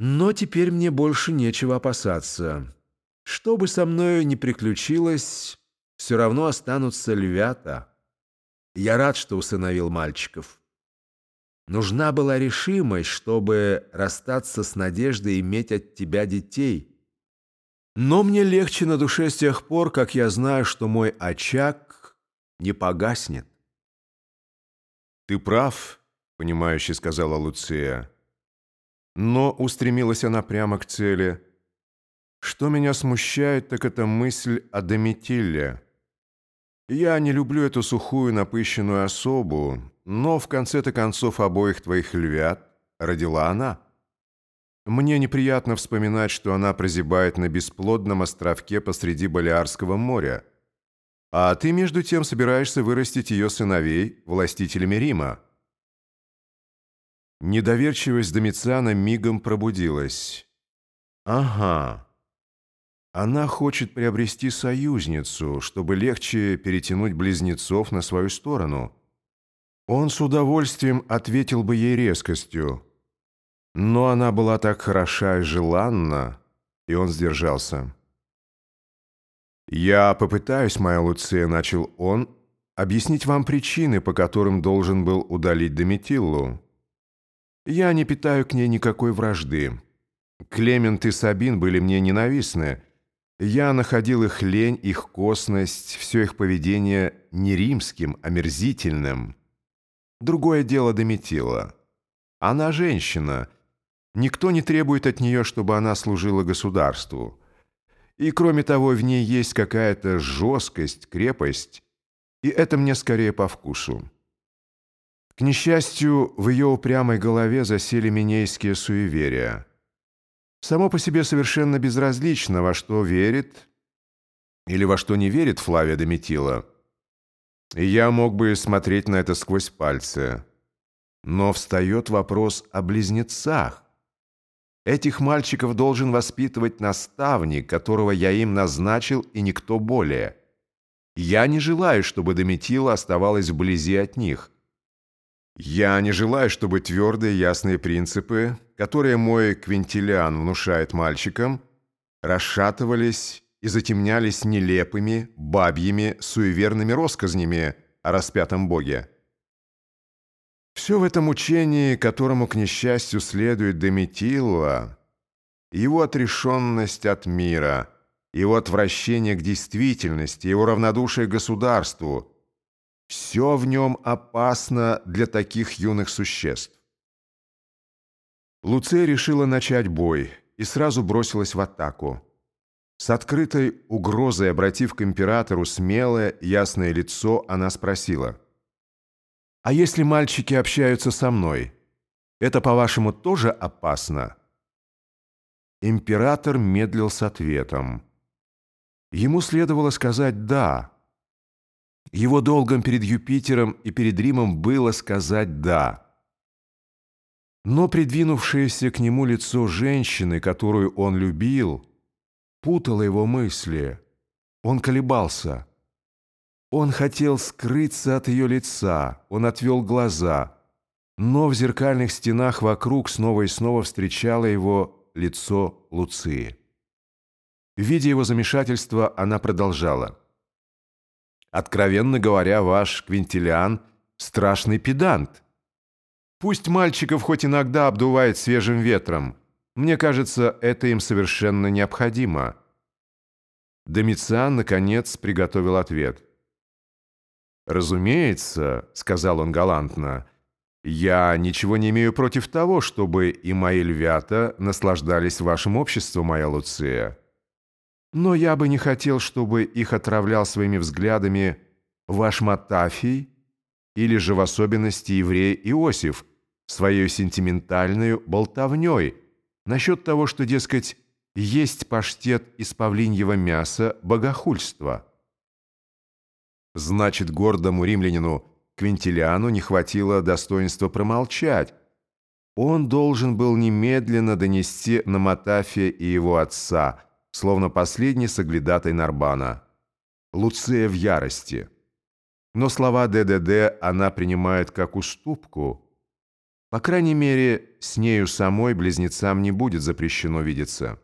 Но теперь мне больше нечего опасаться. Что бы со мною ни приключилось, все равно останутся львята. Я рад, что усыновил мальчиков. Нужна была решимость, чтобы расстаться с надеждой иметь от тебя детей. Но мне легче на душе с тех пор, как я знаю, что мой очаг не погаснет. «Ты прав», — понимающе сказала Луция. Но устремилась она прямо к цели. Что меня смущает, так это мысль о Дометилле. Я не люблю эту сухую напыщенную особу, но в конце-то концов обоих твоих львят родила она. Мне неприятно вспоминать, что она прозябает на бесплодном островке посреди Балиарского моря. А ты, между тем, собираешься вырастить ее сыновей властителями Рима. Недоверчивость Домициана мигом пробудилась. «Ага. Она хочет приобрести союзницу, чтобы легче перетянуть близнецов на свою сторону». Он с удовольствием ответил бы ей резкостью. Но она была так хороша и желанна, и он сдержался. «Я попытаюсь, моя Луция», — начал он, — «объяснить вам причины, по которым должен был удалить Дометиллу». Я не питаю к ней никакой вражды. Клемент и Сабин были мне ненавистны. Я находил их лень, их косность, все их поведение не римским, а мерзительным. Другое дело Дометила. Она женщина. Никто не требует от нее, чтобы она служила государству. И кроме того, в ней есть какая-то жесткость, крепость, и это мне скорее по вкусу. К несчастью, в ее упрямой голове засели минейские суеверия. Само по себе совершенно безразлично, во что верит или во что не верит Флавия Дометила. И я мог бы смотреть на это сквозь пальцы. Но встает вопрос о близнецах. Этих мальчиков должен воспитывать наставник, которого я им назначил, и никто более. Я не желаю, чтобы Дометила оставалась вблизи от них – я не желаю, чтобы твердые ясные принципы, которые мой квинтилиан внушает мальчикам, расшатывались и затемнялись нелепыми, бабьими, суеверными россказнями о распятом Боге. Все в этом учении, которому, к несчастью, следует Дометилла, его отрешенность от мира, его отвращение к действительности, его равнодушие к государству – все в нем опасно для таких юных существ. Луция решила начать бой и сразу бросилась в атаку. С открытой угрозой, обратив к императору смелое, ясное лицо, она спросила. «А если мальчики общаются со мной, это, по-вашему, тоже опасно?» Император медлил с ответом. Ему следовало сказать «да», его долгом перед Юпитером и перед Римом было сказать «да». Но придвинувшееся к нему лицо женщины, которую он любил, путало его мысли. Он колебался. Он хотел скрыться от ее лица, он отвел глаза, но в зеркальных стенах вокруг снова и снова встречало его лицо Луции. Видя его замешательство, она продолжала. Откровенно говоря, ваш Квинтилиан – страшный педант. Пусть мальчиков хоть иногда обдувает свежим ветром. Мне кажется, это им совершенно необходимо». Домициан, наконец, приготовил ответ. «Разумеется», — сказал он галантно, — «я ничего не имею против того, чтобы и мои львята наслаждались вашим обществом, моя Луция. Но я бы не хотел, чтобы их отравлял своими взглядами ваш Матафий или же в особенности еврей Иосиф своей сентиментальной болтовней насчет того, что, дескать, есть паштет из павлиньего мяса богохульства. Значит, гордому римлянину Квинтилиану не хватило достоинства промолчать. Он должен был немедленно донести на Матафия и его отца – словно последний соглядатай Нарбана. Луция в ярости. Но слова ДДД она принимает как уступку. По крайней мере, с нею самой близнецам не будет запрещено видеться.